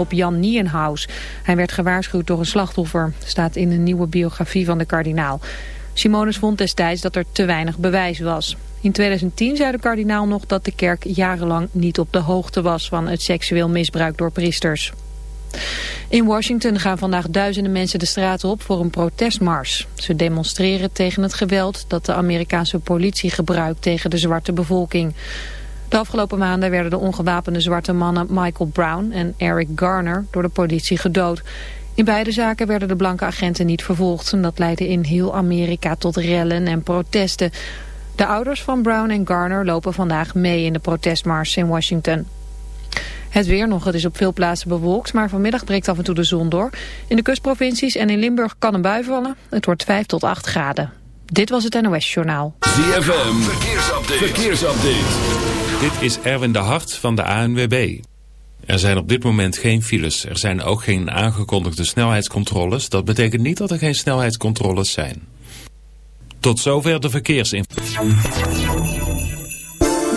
hulpbisschop Jan Nienhaus. Hij werd gewaarschuwd door een slachtoffer, staat in een nieuwe biografie van de kardinaal. Simonus vond destijds dat er te weinig bewijs was. In 2010 zei de kardinaal nog dat de kerk jarenlang niet op de hoogte was van het seksueel misbruik door priesters. In Washington gaan vandaag duizenden mensen de straat op voor een protestmars. Ze demonstreren tegen het geweld dat de Amerikaanse politie gebruikt tegen de zwarte bevolking. De afgelopen maanden werden de ongewapende zwarte mannen Michael Brown en Eric Garner door de politie gedood. In beide zaken werden de blanke agenten niet vervolgd en dat leidde in heel Amerika tot rellen en protesten. De ouders van Brown en Garner lopen vandaag mee in de protestmars in Washington. Het weer nog, het is op veel plaatsen bewolkt, maar vanmiddag breekt af en toe de zon door. In de kustprovincies en in Limburg kan een bui vallen. Het wordt 5 tot 8 graden. Dit was het NOS Journaal. ZFM, verkeersupdate. verkeersupdate. Dit is Erwin de Hart van de ANWB. Er zijn op dit moment geen files. Er zijn ook geen aangekondigde snelheidscontroles. Dat betekent niet dat er geen snelheidscontroles zijn. Tot zover de verkeersinformatie.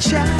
Child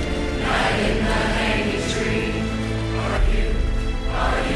are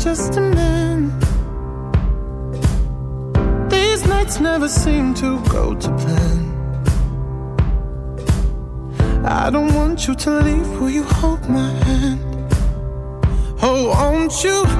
just a man. These nights never seem to go to plan. I don't want you to leave. Will you hold my hand? Oh, won't you?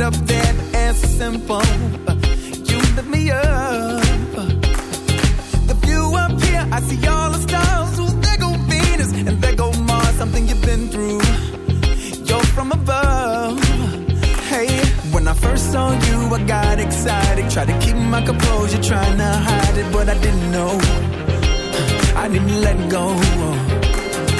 it up there as simple. You lift me up. The view up here, I see all the stars. Ooh, there go Venus and there go Mars. Something you've been through. You're from above. Hey, when I first saw you, I got excited. Tried to keep my composure, trying to hide it, but I didn't know. I didn't let go.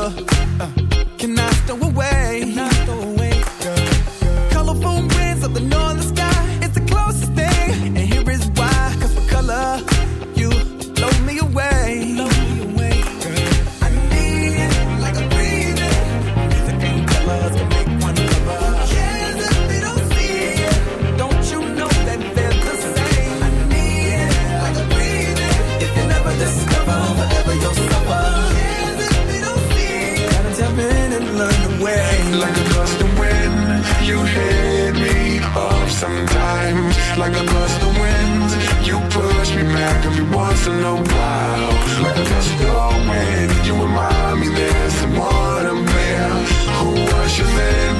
love learn. Like a gust of wind, you hit me off sometimes. Like a gust of wind, you push me back every once in a while. Like a gust of wind, you remind me there's someone I'm there who rushes in.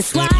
It's why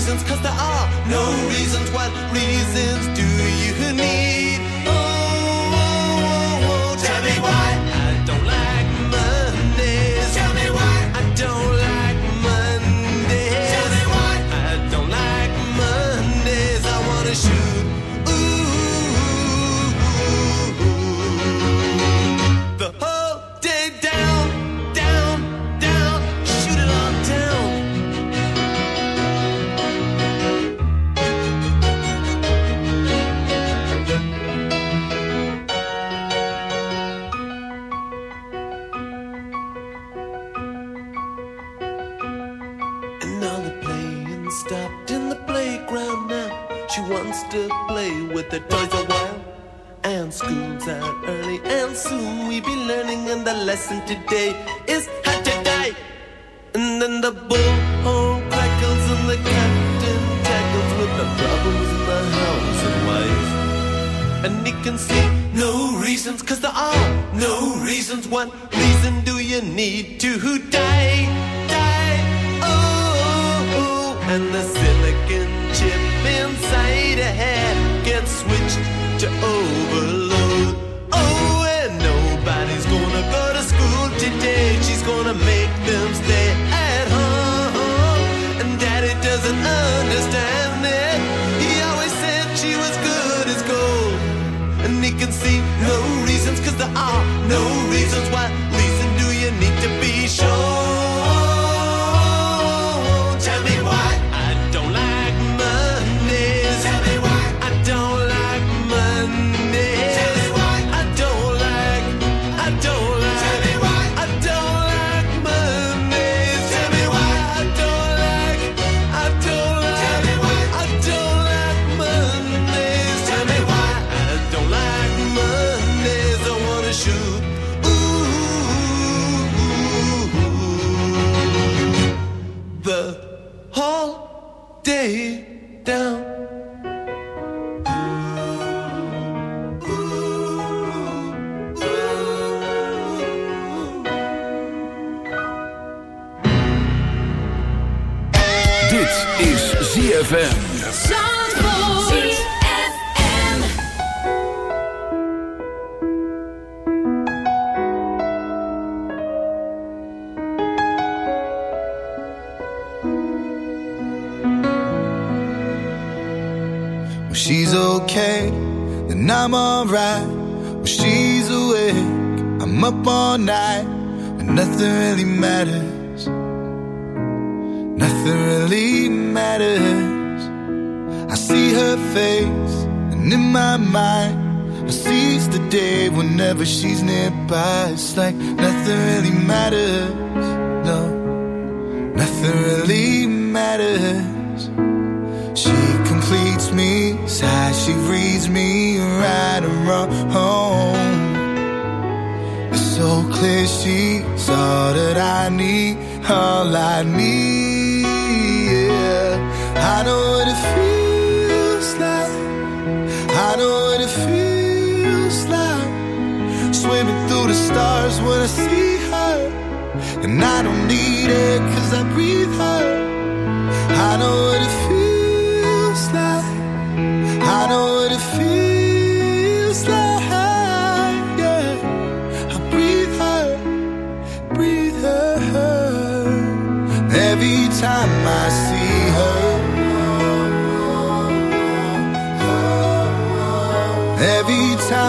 reasons, cause there are no reasons. What reasons do you need? With the toys a while. And school's out early, and soon we'll be learning. And the lesson today is how to die. And then the bullhorn crackles, and the captain tackles with the problems in the house and wife. And he can see no reasons, cause there are no reasons. What reason do you need to die? Die, oh, oh. oh. and the silicon chip inside her head gets switched to overload. She completes me, sighs, she reads me right and wrong. It's so clear she's all that I need, all I need. Yeah. I know what it feels like. I know what it feels like. Swimming through the stars when I see her. And I don't need it cause I breathe her. I know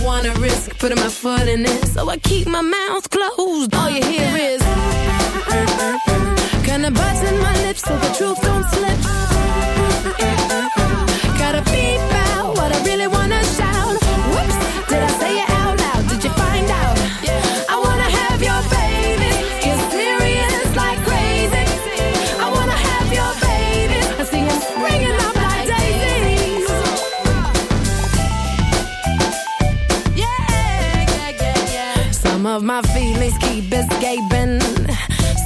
don't wanna risk putting my foot in it, so I keep my mouth closed. All you hear is kinda biting my lips so the truth don't slip.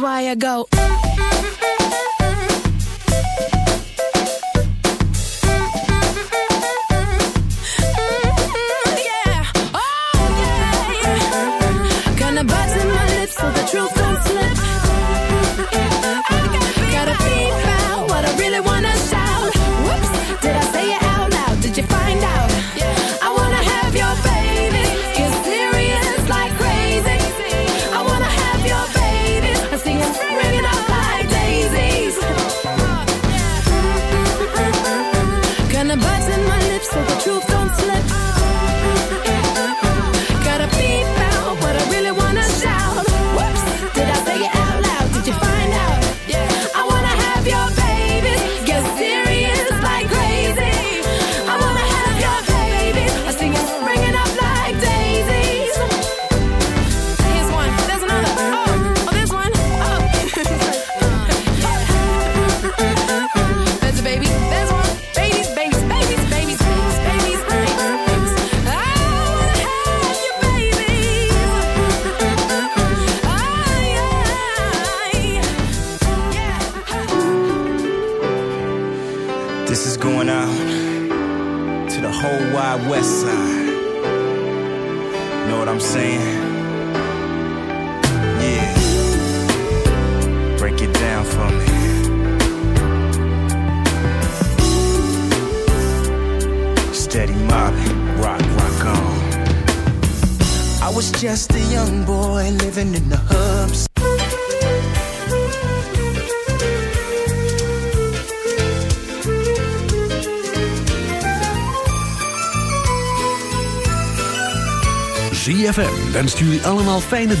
why I go. allemaal fijne